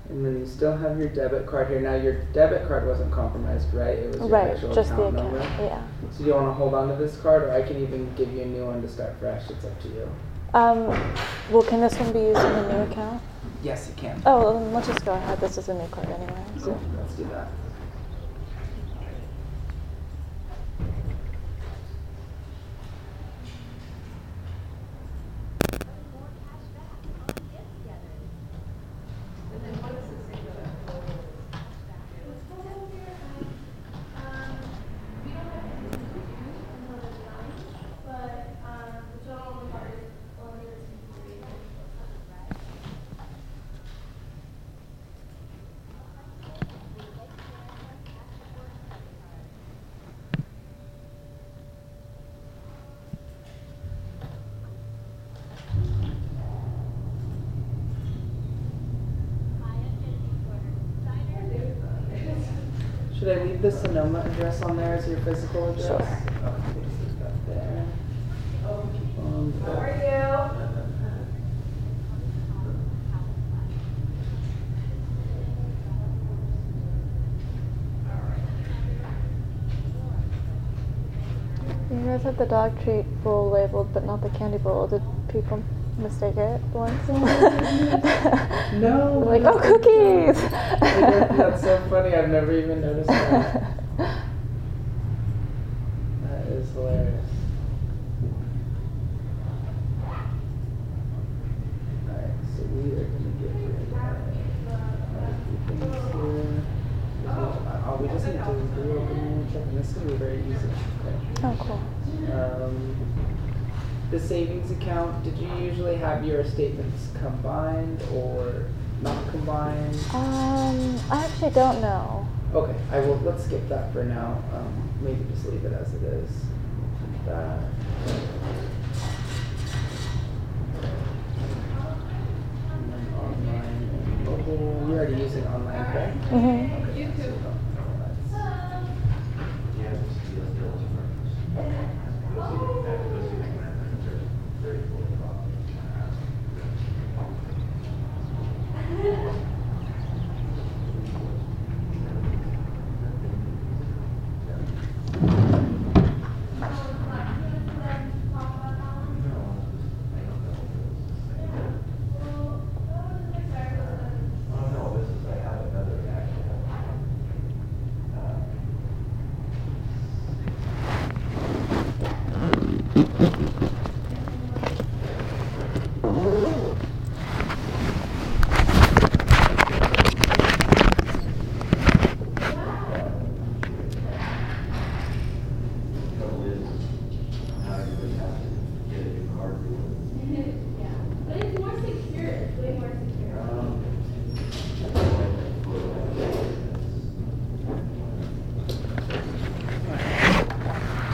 And then you still have your debit card here. Now your debit card wasn't compromised, right? It was your Right, actual just the account account, number. yeah. So do you want to hold on to this card, or I can even give you a new one to start fresh? It's up to you. Um, well, can this one be used in the new account? Yes, it can. Oh, well, let's just go ahead. This is a new card anyway. So. Cool. Let's do that. Should I leave the Sonoma address on there as your physical address? Sure. Okay, just leave that there. How are You guys had the dog treat bowl labeled, but not the candy bowl. Did people mistake it once? No. like, oh, I don't think so. cookies! That's so funny. I've never even noticed. That is hilarious. Alright, so we are gonna get rid of that. Alright, few things here. Oh, we just need to reopen and check, and this is gonna be very easy. Okay. oh, cool. Um, the savings account, did you usually have your statements combined or not combined? Um, I actually don't know. Okay, I will, let's skip that for now. Um, maybe just leave it as it is. That. And then online and mobile. You're already using online, correct? Mm-hmm. Okay, so don't- that's-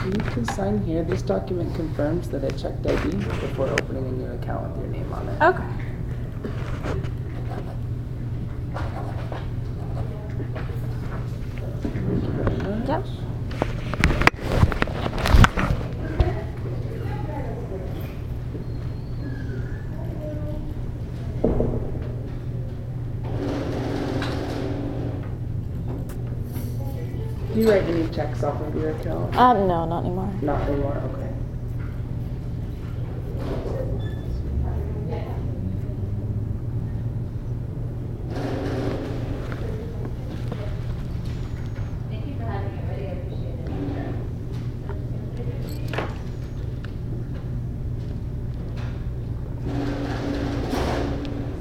Can you please sign here? This document confirms that I checked ID before opening a new account with your name on it. Okay. Yep. Do you write any checks off of your account? Um, no, not anymore. Not anymore, okay. Thank you for having me, I really appreciate it.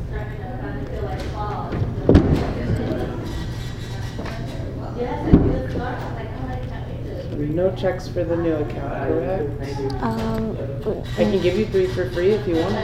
Starting to kind of feel like fall. Yes, I do this start, I was like, oh, I can't wait to. No checks for the new account, correct? Um, I can give you three for free if you want.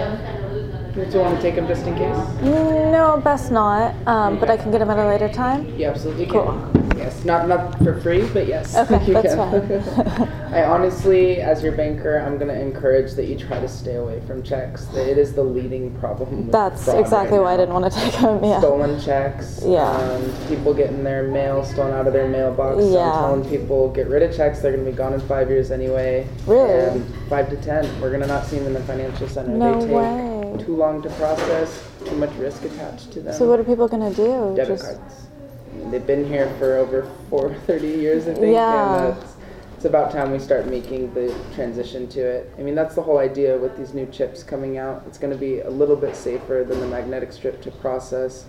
Do you want to take them just in case? no, best not. Um, but I can get them at a later time. You absolutely can. Cool. Yes, not not for free, but yes. Okay, you that's can. fine. I honestly, as your banker, I'm gonna encourage that you try to stay away from checks. It is the leading problem. That's exactly right why I didn't want to take them. Yeah. Stolen checks. Yeah. Um, people getting their mail stolen out of their mailbox. Yeah. I'm telling people get rid of checks. They're gonna be gone in five years anyway. Really? And five to ten, we're gonna not see them in the financial center. No they take way. too long to process. Too much risk attached to them. So what are people gonna do? debit Just- cards. I mean, They've been here for over four, 30 years, I think. Yeah. It's about time we start making the transition to it. I mean, that's the whole idea with these new chips coming out. It's going to be a little bit safer than the magnetic strip to process.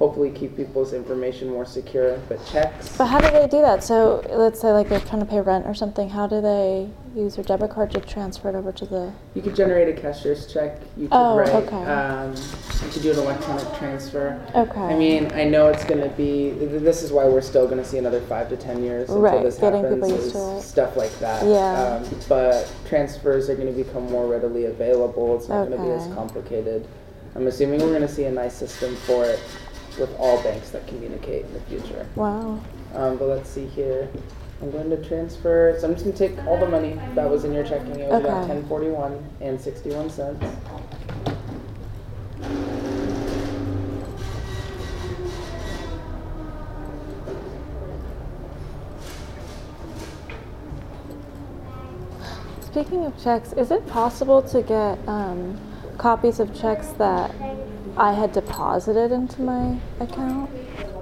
Hopefully, keep people's information more secure. But checks, But how do they do that? So let's say like they're trying to pay rent or something. How do they use your debit card to transfer it over to the? you could generate a cashier's check. You could Oh, write. okay. Um, you could do an electronic transfer. Okay. I mean, I know it's going to be. This is why we're still going to see another five to ten years until Right, this getting happens. people used to it. Stuff like that. Yeah. Um, but transfers are going to become more readily available. It's not going to be as Okay. complicated. I'm assuming we're going to see a nice system for it with all banks that communicate in the future. Wow. Um, but let's see here. I'm going to transfer. So I'm just going to take all the money that was in your checking. It was about 1041 and 61 cents. Speaking of checks, is it possible to get um, copies of checks that I had deposited into my account?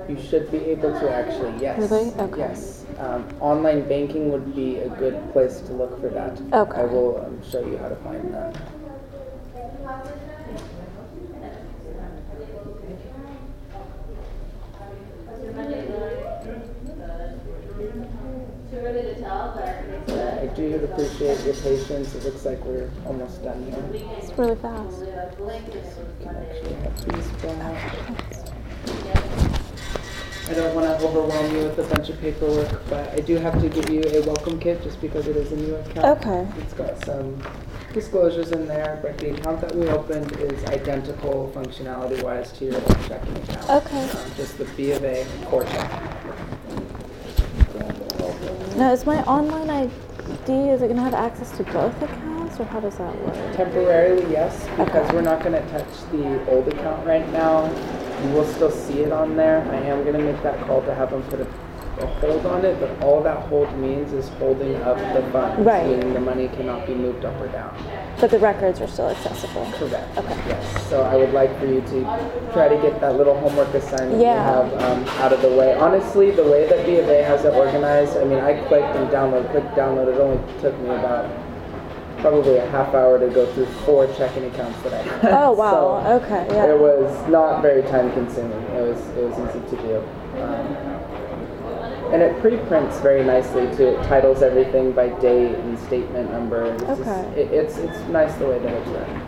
You should be able to actually, yes. Really? Okay. Yes. Um, online banking would be a good place to look for that. Okay. I will um, show you how to find that. Too early to tell, but it's good. I do appreciate your patience. It looks like we're almost done here. It's really fast. I don't want to overwhelm you with a bunch of paperwork, but I do have to give you a welcome kit just because it is a new account. Okay. It's got some disclosures in there, but the account that we opened is identical functionality-wise to your old checking account. Okay. Um, Just the B of A core check. Now, is my online ID, is it going to have access to both accounts or how does that work? Temporarily, yes, because Okay. we're not gonna touch the old account right now. You will still see it on there. I am gonna make that call to have them put a, a hold on it, but all that hold means is holding up the funds. Right. Meaning the money cannot be moved up or down. But the records are still accessible. Correct. Okay. Yes. So I would like for you to try to get that little homework assignment Yeah. you have um, out of the way. Honestly, the way that B of A has it organized, I mean, I clicked and download, clicked download. It only took me about probably a half hour to go through four checking accounts that I had. Oh, wow. So okay. Yeah. It was not very time consuming. It was it was easy to do. Um, And it pre-prints very nicely too. It titles everything by date and statement number. It's just- Okay. it, it's it's nice the way that it's written.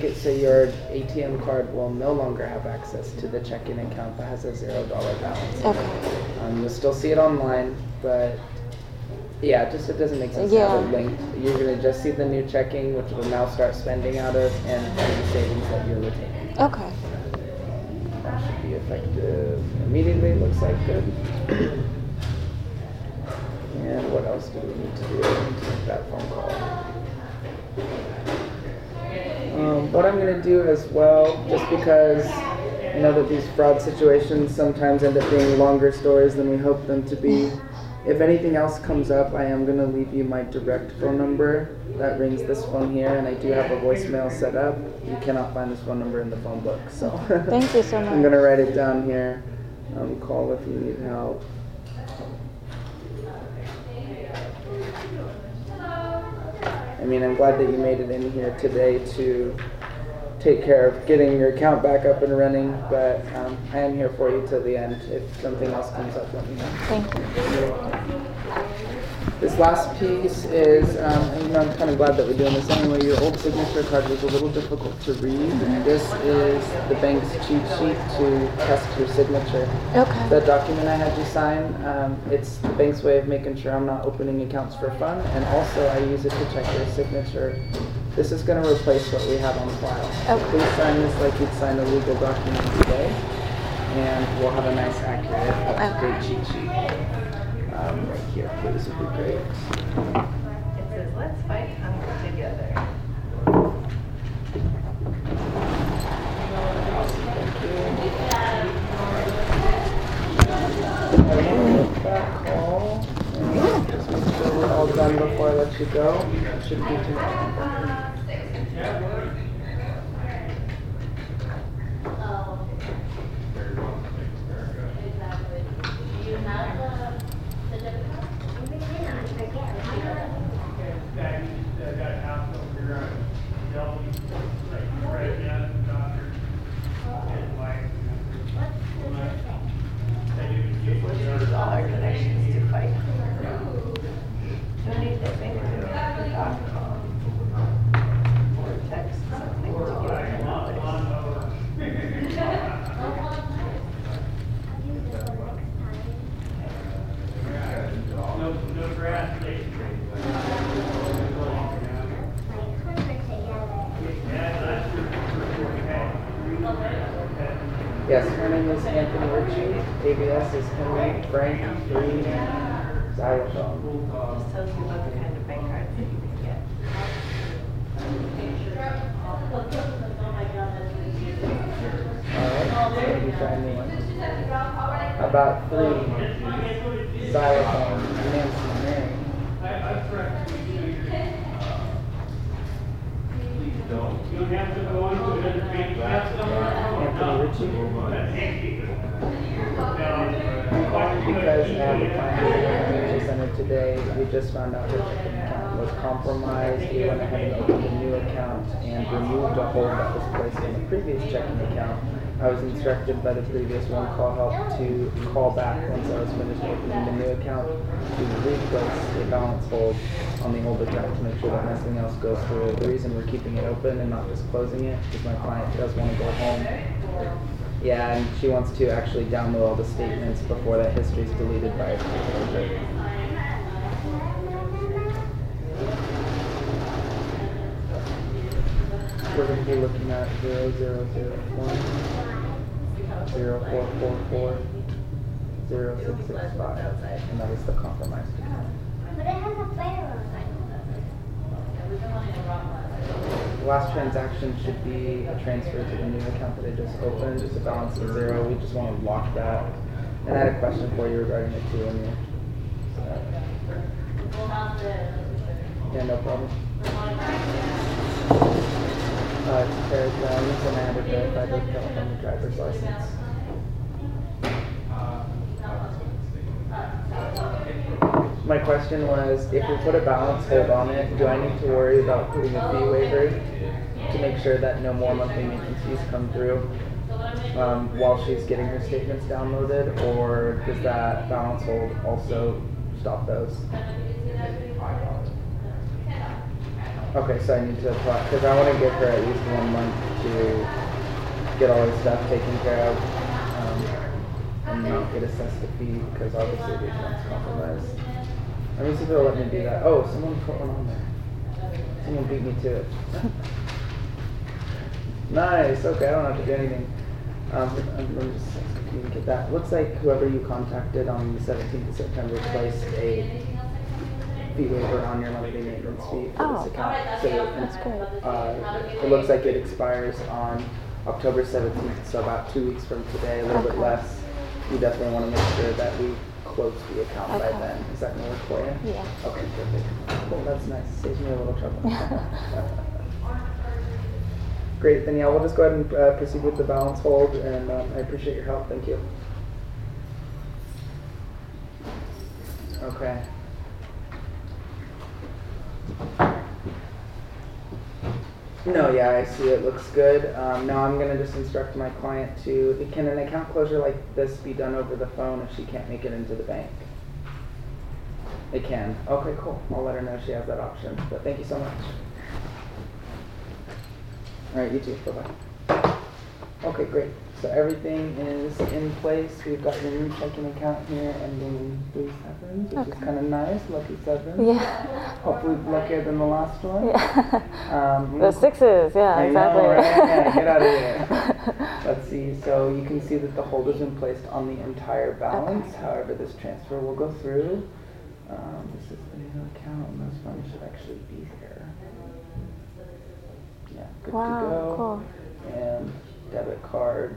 Make it so your ATM card will no longer have access to the checking account that has a zero dollar balance. Okay. Um, you'll still see it online, but yeah, just it doesn't make sense to have it Yeah. linked. You're gonna just see the new checking, which will now start spending out of, and any savings that you're retaining. Okay. That should be effective immediately. Looks like good. And what else do we need to do? We need to make that phone call. Um, what I'm gonna do as well, just because I know that these fraud situations sometimes end up being longer stories than we hope them to be. If anything else comes up, I am gonna leave you my direct phone number that rings this phone here, and I do have a voicemail set up. You cannot find this phone number in the phone book, so. Thank you so much. I'm gonna write it down here. Um, call if you need help. Hello. I mean, I'm glad that you made it in here today to take care of getting your account back up and running, but um, I am here for you till the end. If something else comes up, let me know. Thank you. This last piece is, um, and, you know, I'm kind of glad that we're doing this anyway. Your old signature card was a little difficult to read. This is the bank's cheat sheet to test your signature. Okay. The document I had you sign, um, it's the bank's way of making sure I'm not opening accounts for fun, and also I use it to check your signature. This is going to replace what we have on file. So Okay. Please sign this like you'd sign a legal document today, and we'll have a nice, accurate, up-to-date cheat sheet. Um, right here, please, would be great. It says, let's fight hunger together. Call, and just make sure we're all done before I let you go. Shouldn't be too much longer. Oh. Exactly. Do you have the, the debit card? All our connections to fight hunger. Donate their finger to me. Yes, my name is Anthony Ritchie. ABS is Henry Frank Three Xylophone. Just tells you about the kind of bank cards that you can get. Alright, so you try a new one. About three Xylophone Nancy Mary. Anthony Ritchie. Because I have a client who financial center today, we just found out her checking account was compromised. We went ahead and opened a new account and removed a hold that was placed in the previous checking account. I by the previous one call help to call back once I was finished opening the new account to replace a balance hold on the old account to make sure that nothing else goes through. The reason we're keeping it open and not just closing it is my client does want to go home yeah, and she wants to actually download all the statements before that history is deleted by a computer. We're going to be looking at zero zero zero one zero four four four zero six six five, and that is the compromised. But it has a fire on The last transaction should be a transfer to the new account that I just opened. It's a balance of zero. We just want to lock that. And I had a question for you regarding it too. When you, yeah, no problem. Uh, it's Terry Jones, and I have a verified with California driver's license. My question was, if we put a balance hold on it, do I need to worry about putting a fee waiver to make sure that no more monthly maintenance fees come through um, while she's getting her statements downloaded, or does that balance hold also stop those? Okay, so I need to apply, because I want to give her at least one month to get all her stuff taken care of, um, and not get assessed a fee, because obviously the account's compromised. Let me see if they'll let me do that. Oh, someone put one on there. Someone beat me to it. nice, okay, I don't have to do anything. Um, I'm, just communicate that. Looks like whoever you contacted on the seventeenth of September placed a fee waiver on your monthly maintenance fee for Oh, this account. So, that's great. uh, it looks like it expires on October seventeenth, so about two weeks from today, a little bit less. We definitely wanna make sure that we close the account by Okay. then. Is that gonna work for you? Yeah. Okay, perfect. Cool, that's nice. Saves me a little trouble. Great, then yeah, we'll just go ahead and uh, proceed with the balance hold, and um, I appreciate your help. Thank you. Okay. No, yeah, I see it looks good. Um, now I'm gonna just instruct my client to, can an account closure like this be done over the phone if she can't make it into the bank? It can. Okay, cool. I'll let her know she has that option. But thank you so much. All right, you too. Bye bye. Okay, great. So everything is in place. We've got your new checking account here ending in three sevens, which is kind of nice. Lucky seven. Yeah. Hopefully luckier than the last one. Yeah. Um, The sixes, yeah, I exactly. know, right? Yeah, get out of here. Let's see. So you can see that the hold has been placed on the entire balance. Okay. However, this transfer will go through. Um, this is the new account, and those funds should actually be here. Yeah, good to Wow, go. cool. And debit card.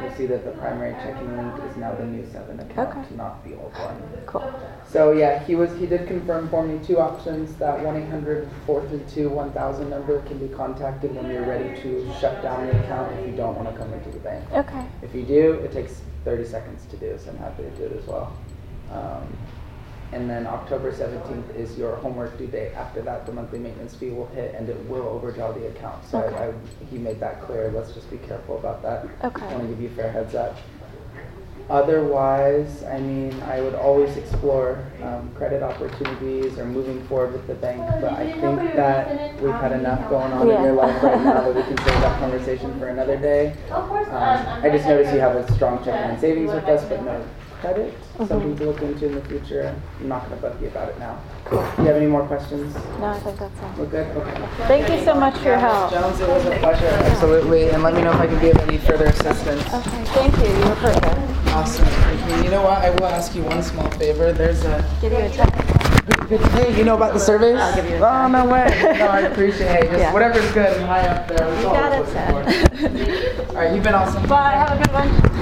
You'll see that the primary checking link is now the new seven account, Okay. not the old one. Cool. So yeah, he was he did confirm for me two options. That one 800 432 1000 number can be contacted when you're ready to shut down the account if you don't want to come into the bank. Okay. If you do, it takes 30 seconds to do, so I'm happy to do it as well. Um, and then October 17th is your homework due date. After that, the monthly maintenance fee will hit and it will overdraw the account. So Okay. I, I, he made that clear. Let's just be careful about that. Okay. I want to give you a fair heads up. Otherwise, I mean, I would always explore um, credit opportunities or moving forward with the bank, but I think that we've had enough going on in your life right now that we can save that conversation for another day. Of course, Um, I just noticed you have a strong checking and savings with us, but no credit, something to look into in the future. I'm not gonna bug you about it now. Do you have any more questions? No, I think that's all. We're good? Okay. Thank you so much for your help. Jones, it was a pleasure, absolutely, and let me know if I can be of any further assistance. Okay, thank you. You were perfect. Awesome, thank you. You know what, I will ask you one small favor, there's a, Give you a text. good, hey, you know about the surveys? I'll give you a Oh, no way, no, I appreciate it, just Yeah. whatever's good and high up there. that's You got it, looking Seth. for. All right, you've been awesome. Bye. Have a good one.